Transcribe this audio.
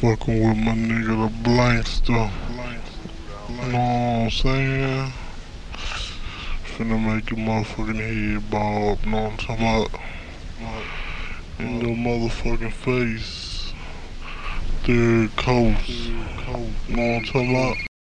Fucking with my nigga the Blankster. Know what I'm saying? Finna make your motherfucking head bob, know what I'm talking about? In your motherfucking face. Third coast. Know what I'm talking about?